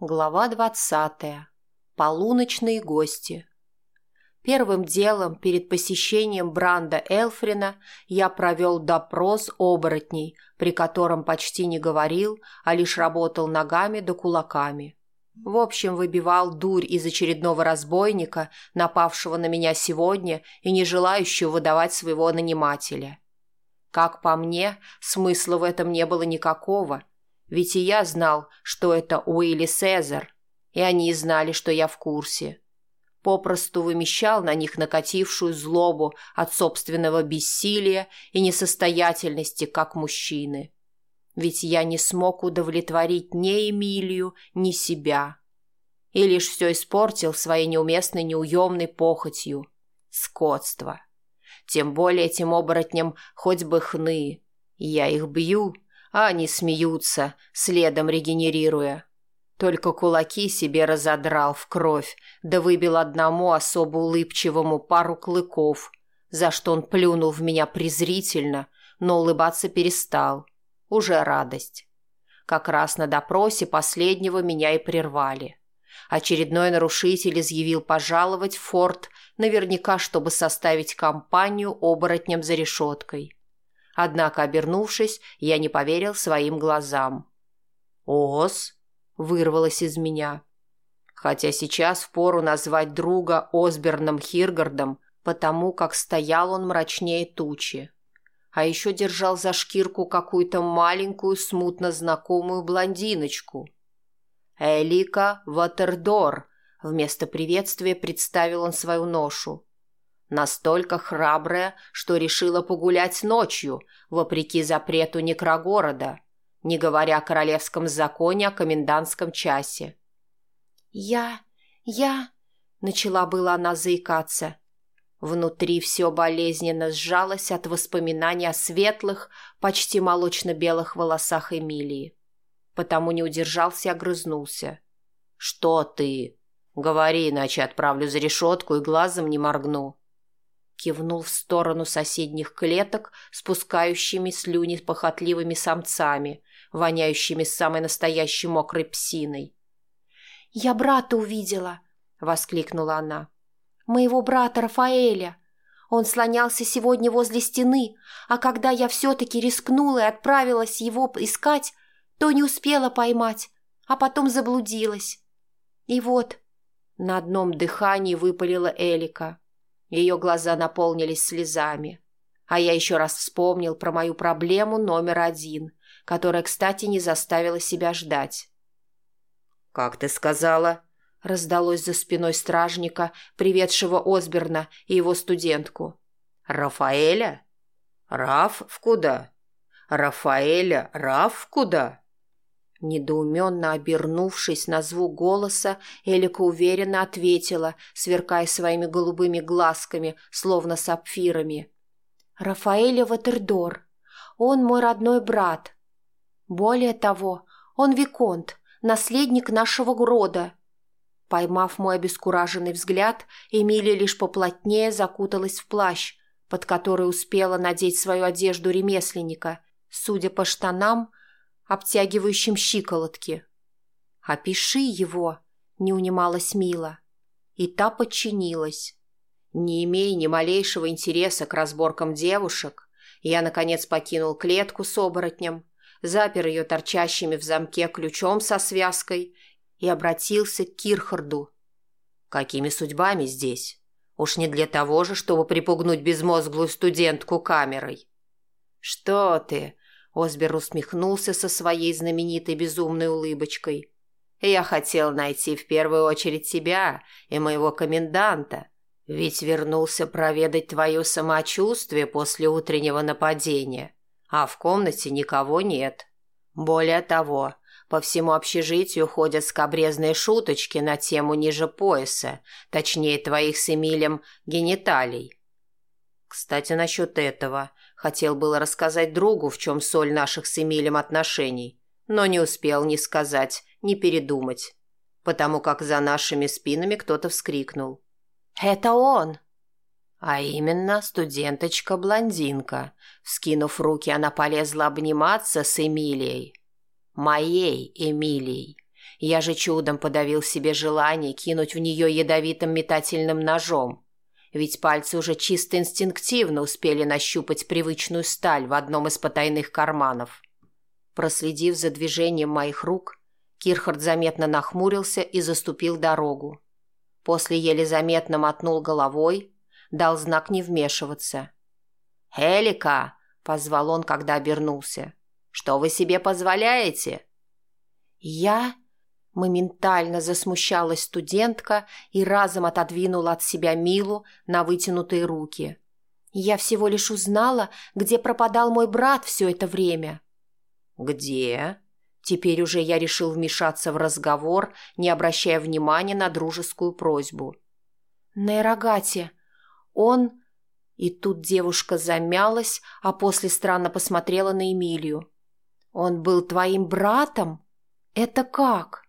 Глава двадцатая. Полуночные гости. Первым делом перед посещением Бранда Элфрина я провел допрос оборотней, при котором почти не говорил, а лишь работал ногами да кулаками. В общем, выбивал дурь из очередного разбойника, напавшего на меня сегодня и не желающего выдавать своего нанимателя. Как по мне, смысла в этом не было никакого – ведь и я знал, что это Уилли Сезар, и они знали, что я в курсе. Попросту вымещал на них накатившую злобу от собственного бессилия и несостоятельности как мужчины. Ведь я не смог удовлетворить ни Эмилию, ни себя. И лишь все испортил своей неуместной неуемной похотью. Скотство. Тем более этим оборотням хоть бы хны. Я их бью, а они смеются, следом регенерируя. Только кулаки себе разодрал в кровь, да выбил одному особо улыбчивому пару клыков, за что он плюнул в меня презрительно, но улыбаться перестал. Уже радость. Как раз на допросе последнего меня и прервали. Очередной нарушитель изъявил пожаловать в форт, наверняка, чтобы составить компанию оборотням за решеткой. Однако, обернувшись, я не поверил своим глазам. «Ос!» – вырвалось из меня. Хотя сейчас впору назвать друга Осберном Хиргардом, потому как стоял он мрачнее тучи. А еще держал за шкирку какую-то маленькую, смутно знакомую блондиночку. «Элика Ватердор», – вместо приветствия представил он свою ношу. Настолько храбрая, что решила погулять ночью, вопреки запрету некрогорода, не говоря о королевском законе о комендантском часе. «Я... я...» — начала была она заикаться. Внутри все болезненно сжалось от воспоминаний о светлых, почти молочно-белых волосах Эмилии. Потому не удержался и огрызнулся. «Что ты? Говори, иначе отправлю за решетку и глазом не моргну». Кивнул в сторону соседних клеток, спускающими слюни похотливыми самцами, воняющими самой настоящей мокрой псиной. «Я брата увидела!» — воскликнула она. «Моего брата Рафаэля. Он слонялся сегодня возле стены, а когда я все-таки рискнула и отправилась его искать, то не успела поймать, а потом заблудилась. И вот...» На одном дыхании выпалила Элика. Ее глаза наполнились слезами. А я еще раз вспомнил про мою проблему номер один, которая, кстати, не заставила себя ждать. «Как ты сказала?» — раздалось за спиной стражника, приведшего Осберна и его студентку. «Рафаэля? Раф в куда? Рафаэля Раф в куда?» Недоуменно обернувшись на звук голоса, Элика уверенно ответила, сверкая своими голубыми глазками, словно сапфирами. «Рафаэля Ватердор. Он мой родной брат. Более того, он Виконт, наследник нашего рода». Поймав мой обескураженный взгляд, Эмилия лишь поплотнее закуталась в плащ, под который успела надеть свою одежду ремесленника. Судя по штанам, обтягивающим щиколотки. «Опиши его», — не унималась Мила. И та подчинилась. Не имея ни малейшего интереса к разборкам девушек, я, наконец, покинул клетку с оборотнем, запер ее торчащими в замке ключом со связкой и обратился к Кирхарду. «Какими судьбами здесь? Уж не для того же, чтобы припугнуть безмозглую студентку камерой». «Что ты?» Осбер усмехнулся со своей знаменитой безумной улыбочкой. «Я хотел найти в первую очередь тебя и моего коменданта, ведь вернулся проведать твое самочувствие после утреннего нападения, а в комнате никого нет. Более того, по всему общежитию ходят скобрезные шуточки на тему ниже пояса, точнее твоих с Эмилем гениталий. Кстати, насчет этого – Хотел было рассказать другу, в чем соль наших с Эмилем отношений, но не успел ни сказать, ни передумать, потому как за нашими спинами кто-то вскрикнул. «Это он!» А именно студенточка-блондинка. Вскинув руки, она полезла обниматься с Эмилией. Моей Эмилией. Я же чудом подавил себе желание кинуть в нее ядовитым метательным ножом. Ведь пальцы уже чисто инстинктивно успели нащупать привычную сталь в одном из потайных карманов. Проследив за движением моих рук, Кирхард заметно нахмурился и заступил дорогу. После еле заметно мотнул головой, дал знак не вмешиваться. «Элика!» — позвал он, когда обернулся. «Что вы себе позволяете?» «Я?» — моментально засмущалась студентка и разом отодвинула от себя Милу на вытянутые руки. «Я всего лишь узнала, где пропадал мой брат все это время». «Где?» Теперь уже я решил вмешаться в разговор, не обращая внимания на дружескую просьбу. «На Эрогате. Он...» И тут девушка замялась, а после странно посмотрела на Эмилию. «Он был твоим братом? Это как?»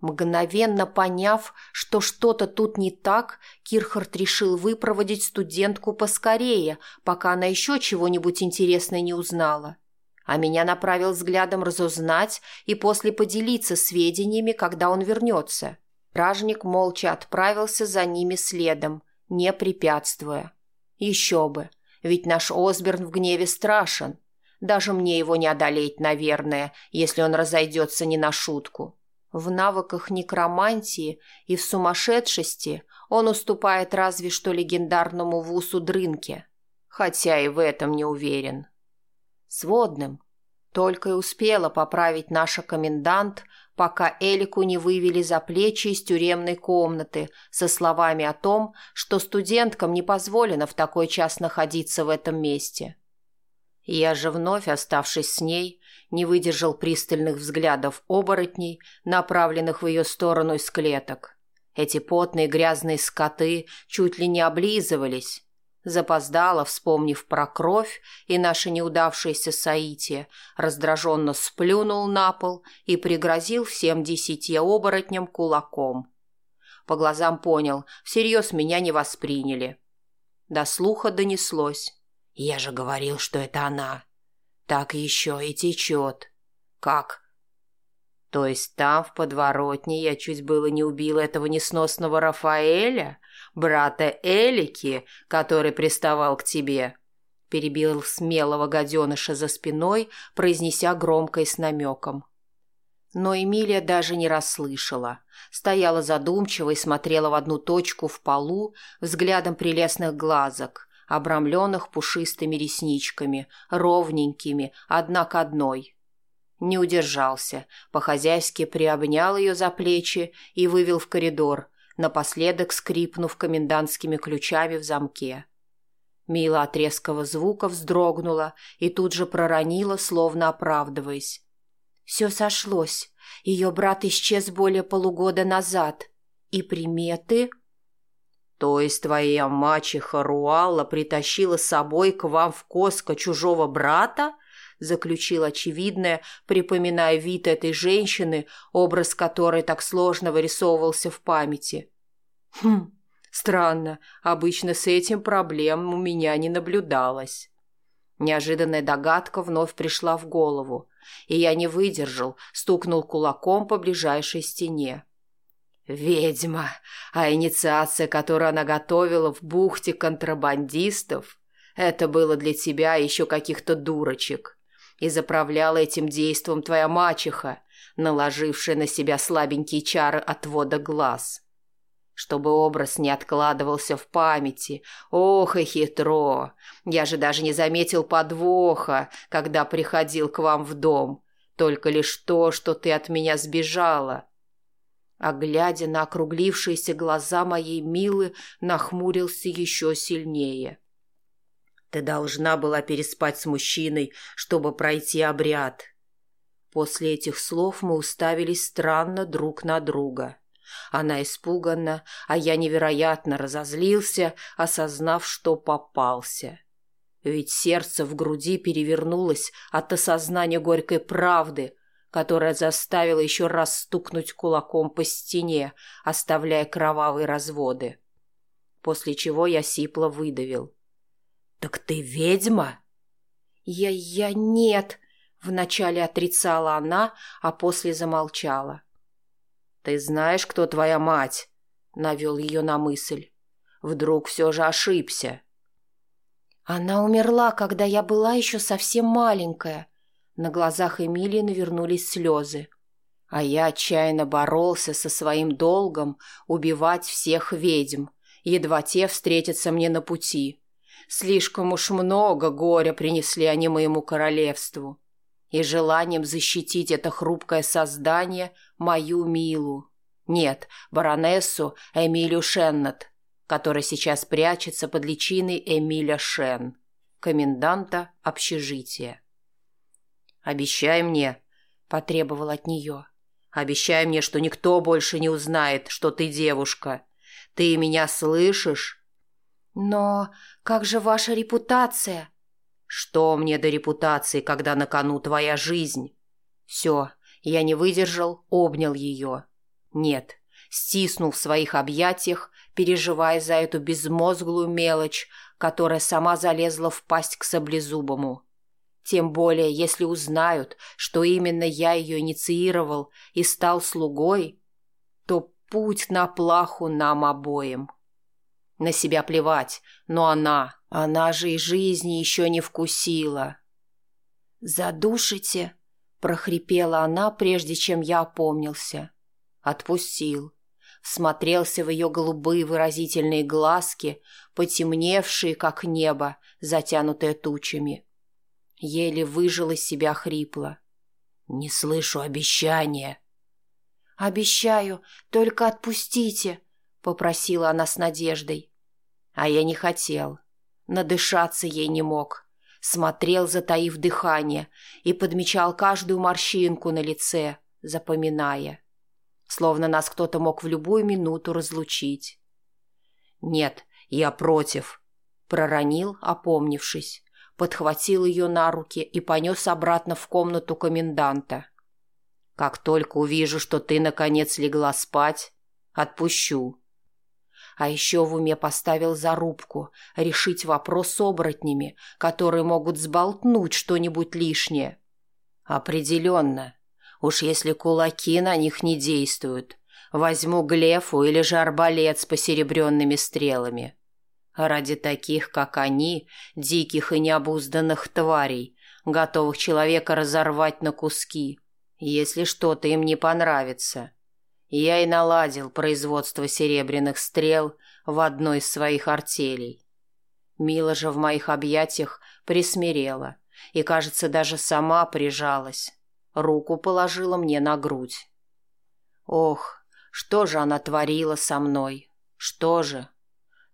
Мгновенно поняв, что что-то тут не так, Кирхард решил выпроводить студентку поскорее, пока она еще чего-нибудь интересное не узнала а меня направил взглядом разузнать и после поделиться сведениями, когда он вернется. Ражник молча отправился за ними следом, не препятствуя. Еще бы, ведь наш Осберн в гневе страшен. Даже мне его не одолеть, наверное, если он разойдется не на шутку. В навыках некромантии и в сумасшедшести он уступает разве что легендарному Вусу Дрынке, хотя и в этом не уверен сводным. Только и успела поправить наша комендант, пока Элику не вывели за плечи из тюремной комнаты со словами о том, что студенткам не позволено в такой час находиться в этом месте. Я же вновь, оставшись с ней, не выдержал пристальных взглядов оборотней, направленных в ее сторону из клеток. Эти потные грязные скоты чуть ли не облизывались, Запоздало, вспомнив про кровь и наше неудавшееся соитие, раздраженно сплюнул на пол и пригрозил всем десяти оборотням кулаком. По глазам понял, всерьез меня не восприняли. До слуха донеслось. «Я же говорил, что это она. Так еще и течет. Как? То есть там, в подворотне, я чуть было не убила этого несносного Рафаэля, брата Элики, который приставал к тебе?» Перебил смелого гаденыша за спиной, произнеся громко и с намеком. Но Эмилия даже не расслышала. Стояла задумчиво и смотрела в одну точку в полу взглядом прелестных глазок, обрамленных пушистыми ресничками, ровненькими, одна к одной – не удержался, по-хозяйски приобнял ее за плечи и вывел в коридор, напоследок скрипнув комендантскими ключами в замке. Мила от резкого звука вздрогнула и тут же проронила, словно оправдываясь. «Все сошлось. Ее брат исчез более полугода назад. И приметы...» «То есть твоя мачеха Руалла притащила с собой к вам в Коско чужого брата?» заключил очевидное, припоминая вид этой женщины, образ которой так сложно вырисовывался в памяти. Хм, странно, обычно с этим проблем у меня не наблюдалось. Неожиданная догадка вновь пришла в голову, и я не выдержал, стукнул кулаком по ближайшей стене. «Ведьма! А инициация, которую она готовила в бухте контрабандистов, это было для тебя еще каких-то дурочек. И заправляла этим действом твоя мачеха, наложившая на себя слабенькие чары отвода глаз. Чтобы образ не откладывался в памяти. Ох и хитро! Я же даже не заметил подвоха, когда приходил к вам в дом. Только лишь то, что ты от меня сбежала. А глядя на округлившиеся глаза моей Милы, нахмурился еще сильнее. — ты должна была переспать с мужчиной, чтобы пройти обряд. После этих слов мы уставились странно друг на друга. Она испуганно, а я невероятно разозлился, осознав, что попался. Ведь сердце в груди перевернулось от осознания горькой правды, которая заставила еще раз стукнуть кулаком по стене, оставляя кровавые разводы. После чего я сипло выдавил. «Так ты ведьма?» «Я... я нет», — вначале отрицала она, а после замолчала. «Ты знаешь, кто твоя мать?» — навел ее на мысль. «Вдруг все же ошибся?» «Она умерла, когда я была еще совсем маленькая». На глазах Эмилии навернулись слезы. А я отчаянно боролся со своим долгом убивать всех ведьм, едва те встретятся мне на пути. Слишком уж много горя принесли они моему королевству. И желанием защитить это хрупкое создание, мою Милу. Нет, баронессу Эмилию Шеннет, которая сейчас прячется под личиной Эмиля Шен, коменданта общежития. «Обещай мне», — потребовал от нее, — «обещай мне, что никто больше не узнает, что ты девушка. Ты меня слышишь?» «Но как же ваша репутация?» «Что мне до репутации, когда на кону твоя жизнь?» «Все, я не выдержал, обнял ее. Нет, стиснул в своих объятиях, переживая за эту безмозглую мелочь, которая сама залезла в пасть к саблезубому. Тем более, если узнают, что именно я ее инициировал и стал слугой, то путь на плаху нам обоим. На себя плевать, но она, она же и жизни еще не вкусила. «Задушите?» — прохрипела она, прежде чем я опомнился. Отпустил. Всмотрелся в ее голубые выразительные глазки, потемневшие, как небо, затянутое тучами. Еле выжил из себя хрипло. «Не слышу обещания». «Обещаю, только отпустите», — попросила она с надеждой. А я не хотел. Надышаться ей не мог. Смотрел, затаив дыхание, и подмечал каждую морщинку на лице, запоминая. Словно нас кто-то мог в любую минуту разлучить. «Нет, я против», — проронил, опомнившись подхватил ее на руки и понес обратно в комнату коменданта. «Как только увижу, что ты, наконец, легла спать, отпущу». А еще в уме поставил зарубку решить вопрос с оборотнями, которые могут сболтнуть что-нибудь лишнее. «Определенно. Уж если кулаки на них не действуют, возьму глефу или же арбалет с посеребренными стрелами». Ради таких, как они, диких и необузданных тварей, готовых человека разорвать на куски, если что-то им не понравится. Я и наладил производство серебряных стрел в одной из своих артелей. Мила же в моих объятиях присмирела и, кажется, даже сама прижалась. Руку положила мне на грудь. Ох, что же она творила со мной? Что же?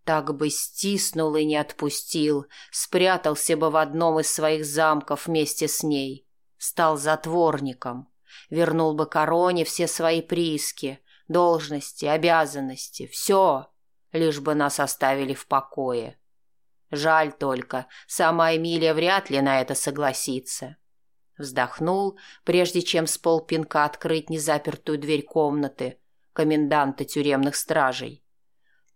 Так бы стиснул и не отпустил, спрятался бы в одном из своих замков вместе с ней. Стал затворником, вернул бы короне все свои прииски, должности, обязанности, все, лишь бы нас оставили в покое. Жаль только, сама Эмилия вряд ли на это согласится. Вздохнул, прежде чем с полпинка открыть незапертую дверь комнаты коменданта тюремных стражей.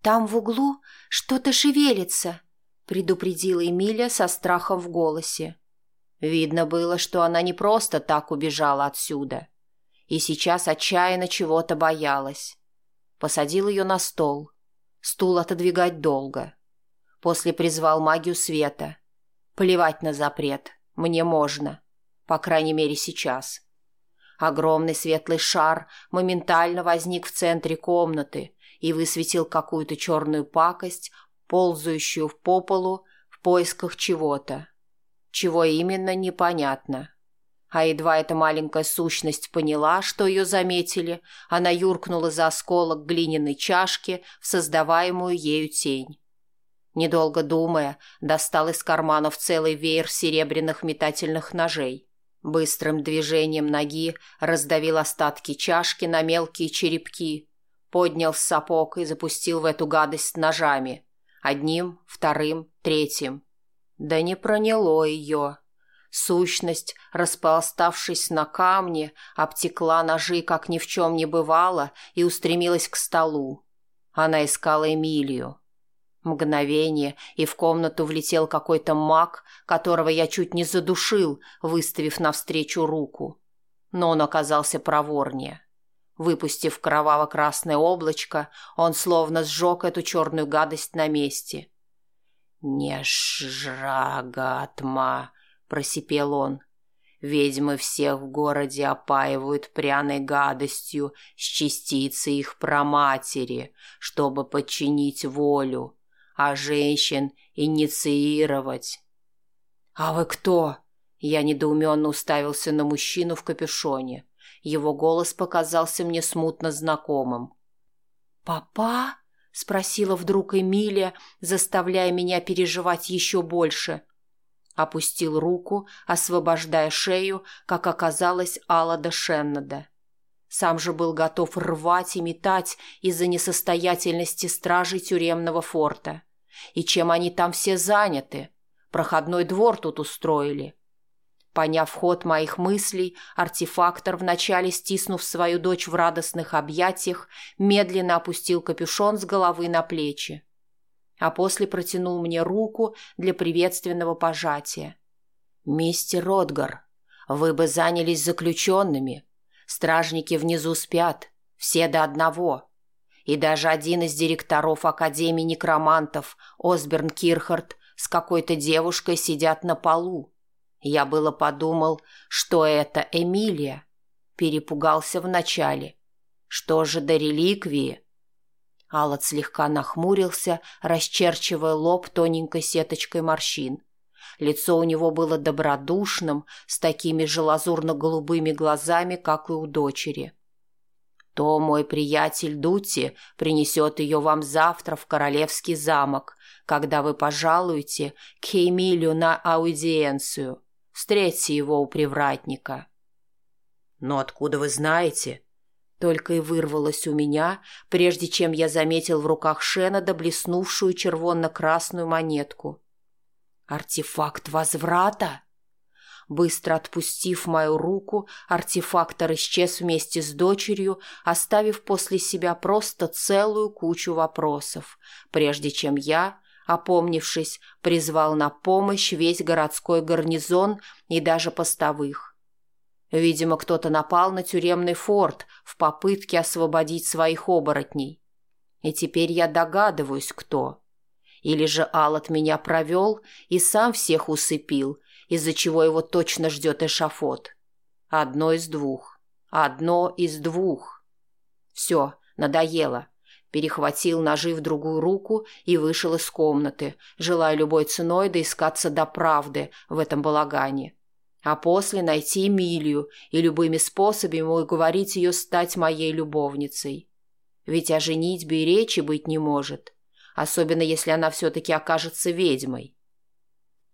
«Там в углу что-то шевелится», — предупредила Эмилия со страхом в голосе. Видно было, что она не просто так убежала отсюда. И сейчас отчаянно чего-то боялась. Посадил ее на стол. Стул отодвигать долго. После призвал магию света. Плевать на запрет. Мне можно. По крайней мере, сейчас. Огромный светлый шар моментально возник в центре комнаты, и высветил какую-то черную пакость, ползающую по полу в поисках чего-то. Чего именно, непонятно. А едва эта маленькая сущность поняла, что ее заметили, она юркнула за осколок глиняной чашки в создаваемую ею тень. Недолго думая, достал из карманов целый веер серебряных метательных ножей. Быстрым движением ноги раздавил остатки чашки на мелкие черепки поднял сапог и запустил в эту гадость ножами. Одним, вторым, третьим. Да не проняло ее. Сущность, располоставшись на камне, обтекла ножи, как ни в чем не бывало, и устремилась к столу. Она искала Эмилию. Мгновение, и в комнату влетел какой-то маг, которого я чуть не задушил, выставив навстречу руку. Но он оказался проворнее. Выпустив кроваво-красное облачко, он словно сжег эту черную гадость на месте. «Не жрагатма», — просипел он. «Ведьмы всех в городе опаивают пряной гадостью с частицы их проматери, чтобы подчинить волю, а женщин инициировать». «А вы кто?» Я недоуменно уставился на мужчину в капюшоне. Его голос показался мне смутно знакомым. «Папа?» — спросила вдруг Эмилия, заставляя меня переживать еще больше. Опустил руку, освобождая шею, как оказалось, Аллада Шеннада. Сам же был готов рвать и метать из-за несостоятельности стражей тюремного форта. И чем они там все заняты? Проходной двор тут устроили. Поняв ход моих мыслей, артефактор, вначале стиснув свою дочь в радостных объятиях, медленно опустил капюшон с головы на плечи. А после протянул мне руку для приветственного пожатия. «Мистер Ротгар, вы бы занялись заключенными. Стражники внизу спят, все до одного. И даже один из директоров Академии некромантов, Осберн Кирхард, с какой-то девушкой сидят на полу. Я было подумал, что это Эмилия. Перепугался вначале. Что же до реликвии? Аллот слегка нахмурился, расчерчивая лоб тоненькой сеточкой морщин. Лицо у него было добродушным, с такими же лазурно-голубыми глазами, как и у дочери. «То мой приятель Дути принесет ее вам завтра в Королевский замок, когда вы пожалуете к Эмилию на аудиенцию. Встретьте его у привратника. Но откуда вы знаете? Только и вырвалось у меня, прежде чем я заметил в руках Шеннада блеснувшую червонно-красную монетку. Артефакт возврата? Быстро отпустив мою руку, артефактор исчез вместе с дочерью, оставив после себя просто целую кучу вопросов, прежде чем я, опомнившись, призвал на помощь весь городской гарнизон и даже постовых. Видимо, кто-то напал на тюремный форт в попытке освободить своих оборотней. И теперь я догадываюсь, кто. Или же Аллат меня провел и сам всех усыпил, из-за чего его точно ждет эшафот. Одно из двух. Одно из двух. Все, надоело перехватил ножи в другую руку и вышел из комнаты, желая любой ценой доискаться до правды в этом балагане. А после найти Эмилию и любыми способами уговорить ее стать моей любовницей. Ведь о женитьбе и речи быть не может, особенно если она все-таки окажется ведьмой.